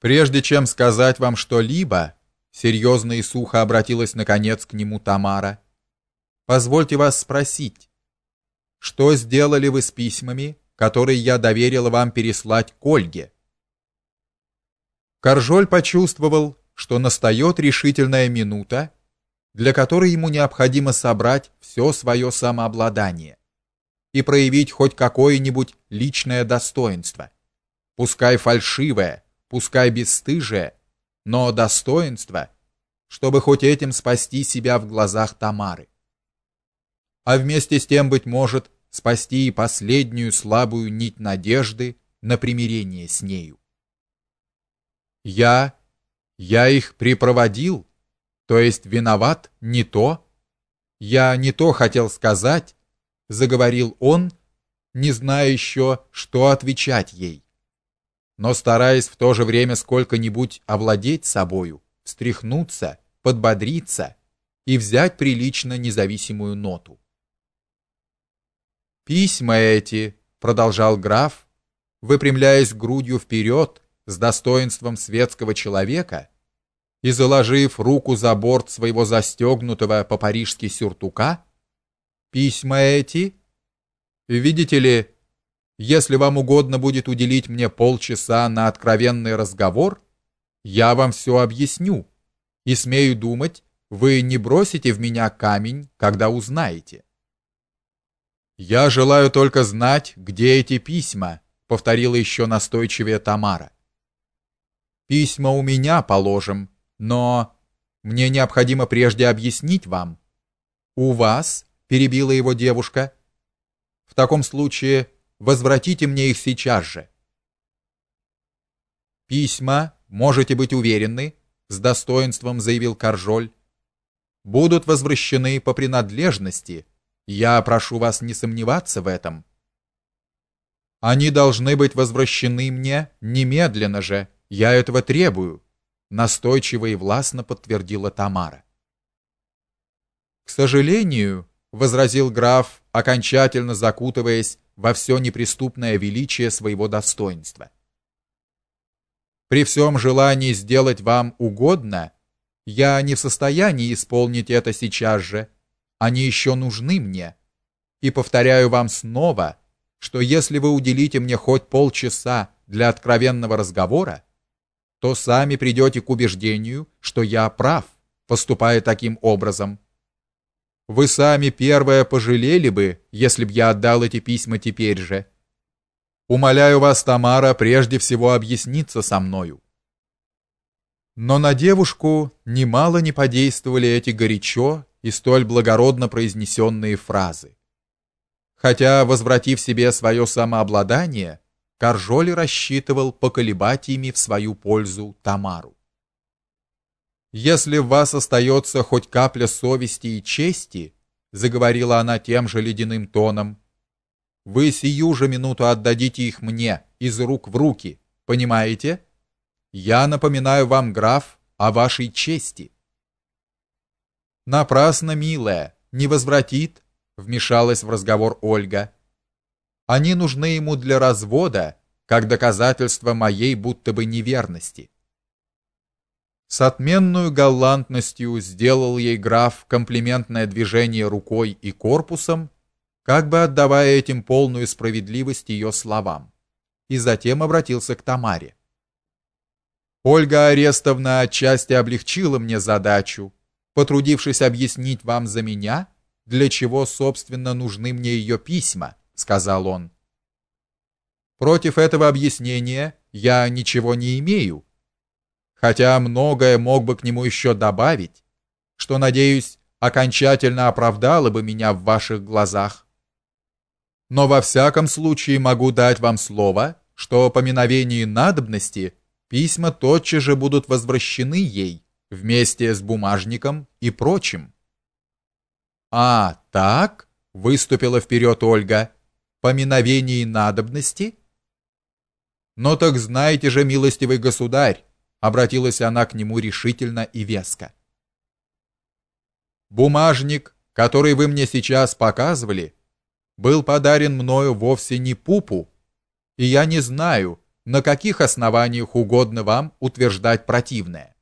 Прежде чем сказать вам что-либо, серьезно и сухо обратилась наконец к нему Тамара. Позвольте вас спросить, что сделали вы с письмами, которые я доверила вам переслать к Ольге? Каржоль почувствовал, что настает решительная минута, для которой ему необходимо собрать все свое самообладание и проявить хоть какое-нибудь личное достоинство, пускай фальшивое, пускай бесстыжее, но достоинство, чтобы хоть этим спасти себя в глазах Тамары. А вместе с тем быть может спасти и последнюю слабую нить надежды на примирение с нею. Я я их припроводил, то есть виноват не то. Я не то хотел сказать, заговорил он, не зная еще, что отвечать ей но стараясь в то же время сколько-нибудь овладеть собою, встряхнуться, подбодриться и взять прилично независимую ноту. Письма эти, продолжал граф, выпрямляясь грудью вперед с достоинством светского человека и заложив руку за борт своего застегнутого по-парижски сюртука, письма эти, видите ли, если вам угодно будет уделить мне полчаса на откровенный разговор, я вам все объясню. И смею думать, вы не бросите в меня камень, когда узнаете. Я желаю только знать, где эти письма, повторила еще настойчивее Тамара. Письма у меня, положим, но мне необходимо прежде объяснить вам. У вас, перебила его девушка. В таком случае Возвратите мне их сейчас же. Письма, можете быть уверены, с достоинством заявил Каржоль, будут возвращены по принадлежности. Я прошу вас не сомневаться в этом. Они должны быть возвращены мне немедленно же. Я этого требую, настойчиво и властно подтвердила Тамара. К сожалению, возразил граф, окончательно закутываясь во все неприступное величие своего достоинства. При всем желании сделать вам угодно, я не в состоянии исполнить это сейчас же. Они еще нужны мне. И повторяю вам снова, что если вы уделите мне хоть полчаса для откровенного разговора, то сами придете к убеждению, что я прав, поступая таким образом. Вы сами первое пожалели бы, если б я отдал эти письма теперь же. Умоляю вас, Тамара, прежде всего объясниться со мною. Но на девушку немало не подействовали эти горячо и столь благородно произнесенные фразы. Хотя, возвратив себе свое самообладание, Каржоли рассчитывал поколебать ими в свою пользу Тамару. Если в вас остается хоть капля совести и чести, заговорила она тем же ледяным тоном, вы сию же минуту отдадите их мне из рук в руки, понимаете? Я напоминаю вам, граф, о вашей чести. Напрасно, милая, не возвратит, вмешалась в разговор Ольга. Они нужны ему для развода, как доказательство моей будто бы неверности. С отменной галантностью сделал ей граф комплиментное движение рукой и корпусом, как бы отдавая этим полную справедливость ее словам, и затем обратился к Тамаре. Ольга Арестовна отчасти облегчила мне задачу, потрудившись объяснить вам за меня, для чего собственно нужны мне ее письма, сказал он. Против этого объяснения я ничего не имею хотя многое мог бы к нему еще добавить, что, надеюсь, окончательно оправдало бы меня в ваших глазах. Но во всяком случае могу дать вам слово, что по мановении надобности письма тотчас же будут возвращены ей вместе с бумажником и прочим. А, так, выступила вперед Ольга. По мановении надобности? Но так знаете же, милостивый государь, обратилась она к нему решительно и веско. Бумажник, который вы мне сейчас показывали, был подарен мною вовсе не пупу, и я не знаю, на каких основаниях угодно вам утверждать противное.